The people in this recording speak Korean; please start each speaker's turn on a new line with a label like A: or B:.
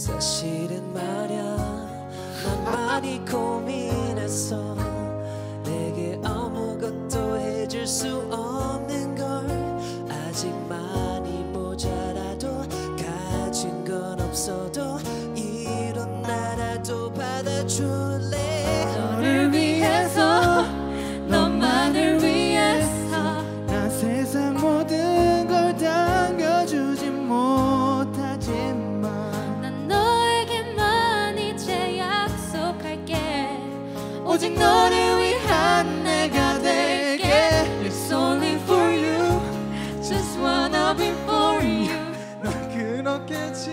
A: 사실은 말야. 난 많이 고민했어. 내게 아무것도 해줄 수 없는 걸. 아직 많이 모자라도 가진 건 없어도 이런 나라도 받아줄래?
B: 너를 위해
C: 오직 너를 위한 내가 될게 It's only for you
B: Just wanna be for you
C: 널 그렇게 지